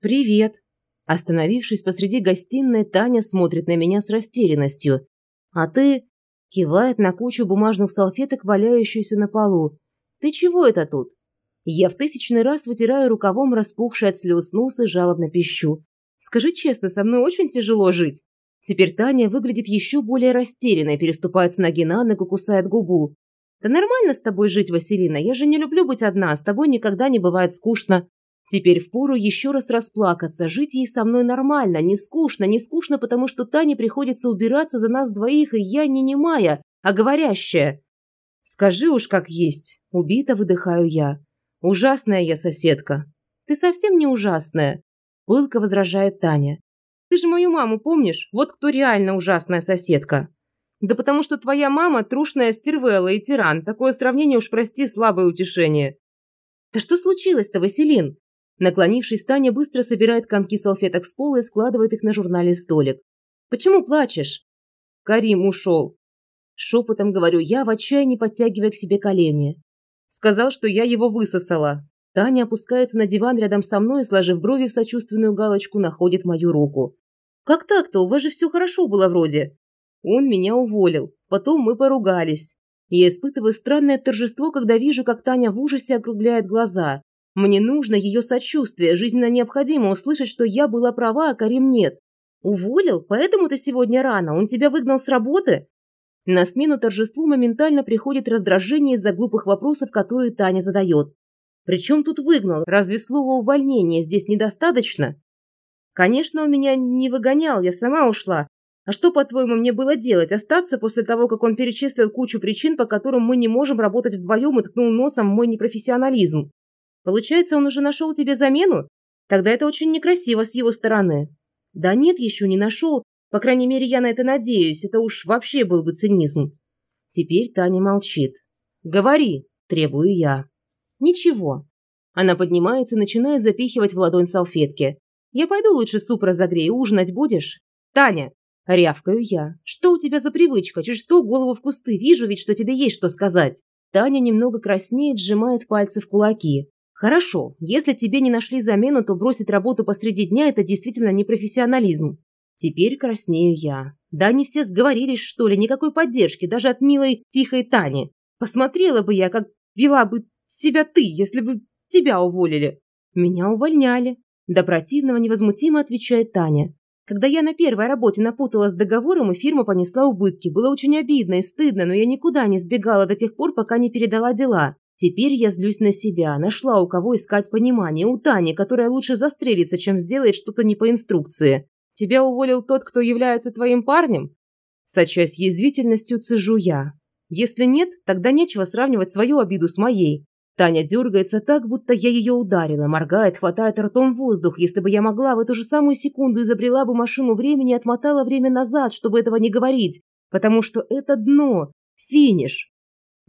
«Привет». Остановившись посреди гостиной, Таня смотрит на меня с растерянностью. «А ты...» Кивает на кучу бумажных салфеток, валяющуюся на полу. «Ты чего это тут?» Я в тысячный раз вытираю рукавом распухший от слез нос и жалобно пищу. «Скажи честно, со мной очень тяжело жить». Теперь Таня выглядит еще более растерянной, переступает с ноги на ногу, кусает губу. «Да нормально с тобой жить, Василина, я же не люблю быть одна, с тобой никогда не бывает скучно». Теперь впору еще раз расплакаться, жить ей со мной нормально, не скучно, не скучно, потому что Тане приходится убираться за нас двоих, и я не немая, а говорящая. Скажи уж как есть, убито выдыхаю я. Ужасная я соседка. Ты совсем не ужасная, пылко возражает Таня. Ты же мою маму помнишь? Вот кто реально ужасная соседка. Да потому что твоя мама трушная стервелла и тиран. Такое сравнение уж, прости, слабое утешение. Да что случилось-то, Василин? Наклонившись, Таня быстро собирает комки салфеток с пола и складывает их на журнале столик. «Почему плачешь?» «Карим ушел». Шепотом говорю я, в отчаянии подтягивая к себе колени. Сказал, что я его высосала. Таня опускается на диван рядом со мной и, сложив брови в сочувственную галочку, находит мою руку. «Как так-то? У вас же все хорошо было вроде». Он меня уволил. Потом мы поругались. Я испытываю странное торжество, когда вижу, как Таня в ужасе округляет глаза. Мне нужно ее сочувствие, жизненно необходимо услышать, что я была права, а Карим нет. Уволил? Поэтому ты сегодня рано? Он тебя выгнал с работы? На смену торжеству моментально приходит раздражение из-за глупых вопросов, которые Таня задает. Причем тут выгнал? Разве слова увольнения здесь недостаточно? Конечно, он меня не выгонял, я сама ушла. А что, по-твоему, мне было делать? Остаться после того, как он перечислил кучу причин, по которым мы не можем работать вдвоем и ткнул носом в мой непрофессионализм? Получается, он уже нашел тебе замену? Тогда это очень некрасиво с его стороны. Да нет, еще не нашел. По крайней мере, я на это надеюсь. Это уж вообще был бы цинизм. Теперь Таня молчит. Говори, требую я. Ничего. Она поднимается начинает запихивать в ладонь салфетки. Я пойду лучше суп разогрею, ужинать будешь? Таня, рявкаю я. Что у тебя за привычка? Чуть что, голову в кусты. Вижу ведь, что тебе есть что сказать. Таня немного краснеет, сжимает пальцы в кулаки. Хорошо, если тебе не нашли замену, то бросить работу посреди дня – это действительно непрофессионализм. Теперь краснею я. Да не все сговорились, что ли, никакой поддержки, даже от милой, тихой Тани. Посмотрела бы я, как вела бы себя ты, если бы тебя уволили. Меня увольняли. До противного невозмутимо отвечает Таня. Когда я на первой работе напуталась с договором, и фирма понесла убытки, было очень обидно и стыдно, но я никуда не сбегала до тех пор, пока не передала дела. Теперь я злюсь на себя, нашла у кого искать понимание, у Тани, которая лучше застрелится, чем сделает что-то не по инструкции. Тебя уволил тот, кто является твоим парнем? Сочась язвительностью, цежу я. Если нет, тогда нечего сравнивать свою обиду с моей. Таня дергается так, будто я ее ударила, моргает, хватает ртом воздух. Если бы я могла, в эту же самую секунду изобрела бы машину времени и отмотала время назад, чтобы этого не говорить. Потому что это дно, финиш.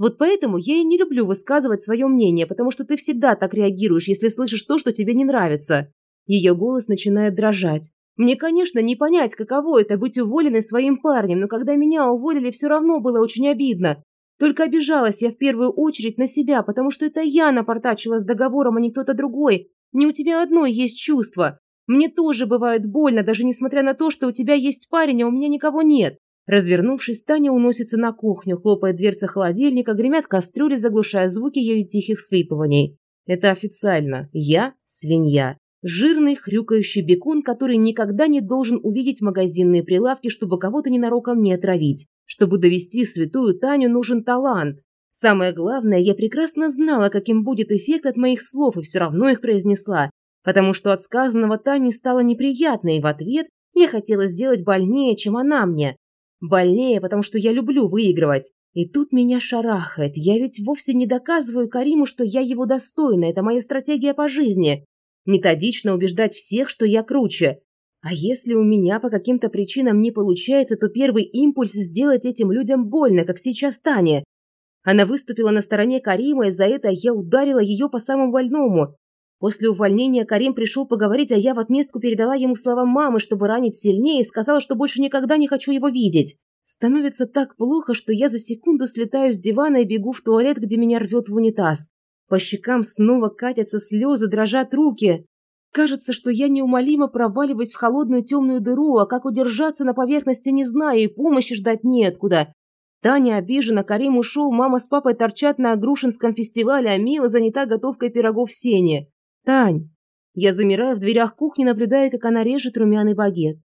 Вот поэтому я и не люблю высказывать свое мнение, потому что ты всегда так реагируешь, если слышишь то, что тебе не нравится. Ее голос начинает дрожать. Мне, конечно, не понять, каково это быть уволенной своим парнем, но когда меня уволили, все равно было очень обидно. Только обижалась я в первую очередь на себя, потому что это я напортачила с договором, а не кто-то другой. Не у тебя одной есть чувства. Мне тоже бывает больно, даже несмотря на то, что у тебя есть парень, а у меня никого нет. Развернувшись, Таня уносится на кухню, хлопает дверца холодильника, гремят кастрюли, заглушая звуки ее тихих слипываний. Это официально. Я – свинья. Жирный, хрюкающий бекон, который никогда не должен увидеть магазинные прилавки, чтобы кого-то ненароком не отравить. Чтобы довести святую Таню, нужен талант. Самое главное, я прекрасно знала, каким будет эффект от моих слов, и все равно их произнесла. Потому что от сказанного Тане стало неприятно, и в ответ я хотела сделать больнее, чем она мне. Больнее, потому что я люблю выигрывать. И тут меня шарахает. Я ведь вовсе не доказываю Кариму, что я его достойна. Это моя стратегия по жизни. Методично убеждать всех, что я круче. А если у меня по каким-то причинам не получается, то первый импульс сделать этим людям больно, как сейчас Таня. Она выступила на стороне Карима, и за это я ударила ее по самому больному. После увольнения Карим пришел поговорить, а я в отместку передала ему слова мамы, чтобы ранить сильнее, и сказала, что больше никогда не хочу его видеть. Становится так плохо, что я за секунду слетаю с дивана и бегу в туалет, где меня рвет в унитаз. По щекам снова катятся слезы, дрожат руки. Кажется, что я неумолимо проваливаюсь в холодную темную дыру, а как удержаться на поверхности не знаю и помощи ждать неоткуда. Таня обижена, Карим ушел, мама с папой торчат на Грушинском фестивале, а Мила занята готовкой пирогов в сене. Тань. Я замираю в дверях кухни, наблюдая, как она режет румяный багет.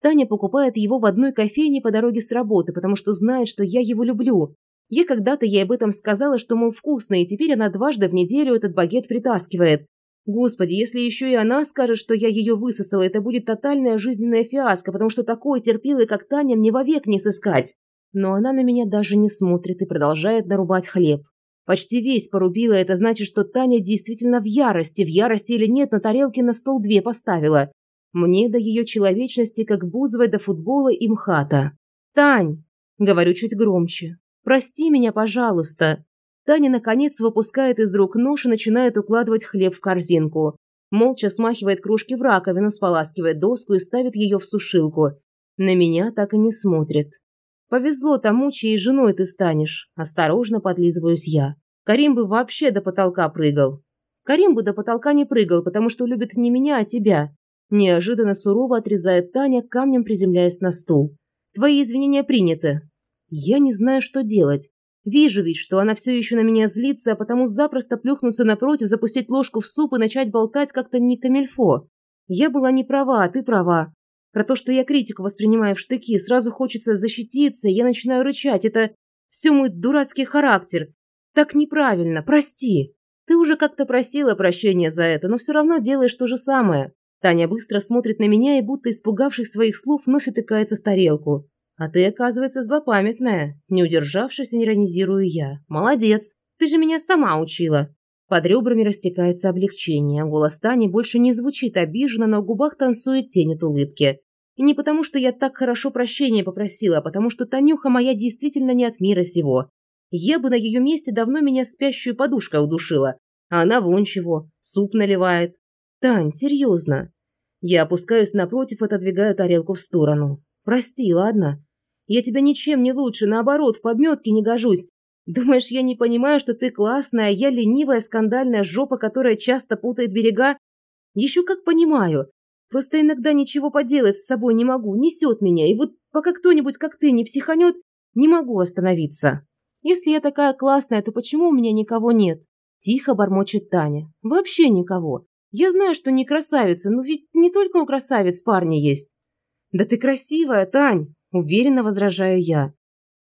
Таня покупает его в одной кофейне по дороге с работы, потому что знает, что я его люблю. Я когда-то ей об этом сказала, что, мол, вкусно, и теперь она дважды в неделю этот багет притаскивает. Господи, если еще и она скажет, что я ее высосала, это будет тотальная жизненная фиаско, потому что такой терпилой, как Таня, мне вовек не сыскать. Но она на меня даже не смотрит и продолжает нарубать хлеб. Почти весь порубила, это значит, что Таня действительно в ярости. В ярости или нет, на тарелке на стол две поставила. Мне до ее человечности, как Бузовой до футбола и МХАТа. «Тань!» – говорю чуть громче. «Прости меня, пожалуйста!» Таня, наконец, выпускает из рук нож и начинает укладывать хлеб в корзинку. Молча смахивает кружки в раковину, споласкивает доску и ставит ее в сушилку. На меня так и не смотрит. Повезло тому, чьей женой ты станешь. Осторожно подлизываюсь я. Карим бы вообще до потолка прыгал. Карим бы до потолка не прыгал, потому что любит не меня, а тебя. Неожиданно сурово отрезает Таня, камнем приземляясь на стул. Твои извинения приняты. Я не знаю, что делать. Вижу ведь, что она все еще на меня злится, а потому запросто плюхнуться напротив, запустить ложку в суп и начать болтать как-то не камельфо. Я была не права, а ты права. Про то, что я критику воспринимаю в штыки, сразу хочется защититься, я начинаю рычать. Это все мой дурацкий характер. Так неправильно, прости. Ты уже как-то просила прощения за это, но все равно делаешь то же самое. Таня быстро смотрит на меня и, будто испугавшись своих слов, вновь утыкается в тарелку. А ты, оказывается, злопамятная. Не удержавшись, иронизирую я. Молодец. Ты же меня сама учила. Под ребрами растекается облегчение. Голос Тани больше не звучит обиженно, но в губах танцует тень от улыбки. И не потому, что я так хорошо прощения попросила, а потому что Танюха моя действительно не от мира сего. Я бы на ее месте давно меня спящую подушкой удушила. А она вон чего, суп наливает. Тань, серьезно. Я опускаюсь напротив, отодвигаю тарелку в сторону. Прости, ладно? Я тебя ничем не лучше, наоборот, в подметке не гожусь. Думаешь, я не понимаю, что ты классная, а я ленивая скандальная жопа, которая часто путает берега? Еще как понимаю. Просто иногда ничего поделать с собой не могу, несет меня, и вот пока кто-нибудь, как ты, не психанет, не могу остановиться. Если я такая классная, то почему у меня никого нет? Тихо бормочет Таня. Вообще никого. Я знаю, что не красавица, но ведь не только у красавиц парни есть. Да ты красивая, Тань, уверенно возражаю я.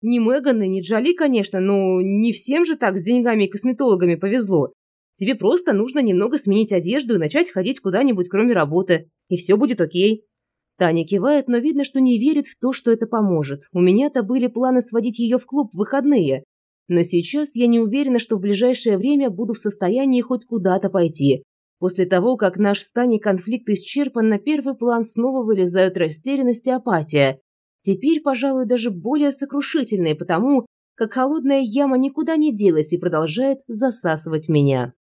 Не Меган и не Джоли, конечно, но не всем же так с деньгами и косметологами повезло. Тебе просто нужно немного сменить одежду и начать ходить куда-нибудь, кроме работы и все будет окей. Таня кивает, но видно, что не верит в то, что это поможет. У меня-то были планы сводить ее в клуб в выходные. Но сейчас я не уверена, что в ближайшее время буду в состоянии хоть куда-то пойти. После того, как наш с Таней конфликт исчерпан, на первый план снова вылезают растерянность и апатия. Теперь, пожалуй, даже более сокрушительные, потому как холодная яма никуда не делась и продолжает засасывать меня.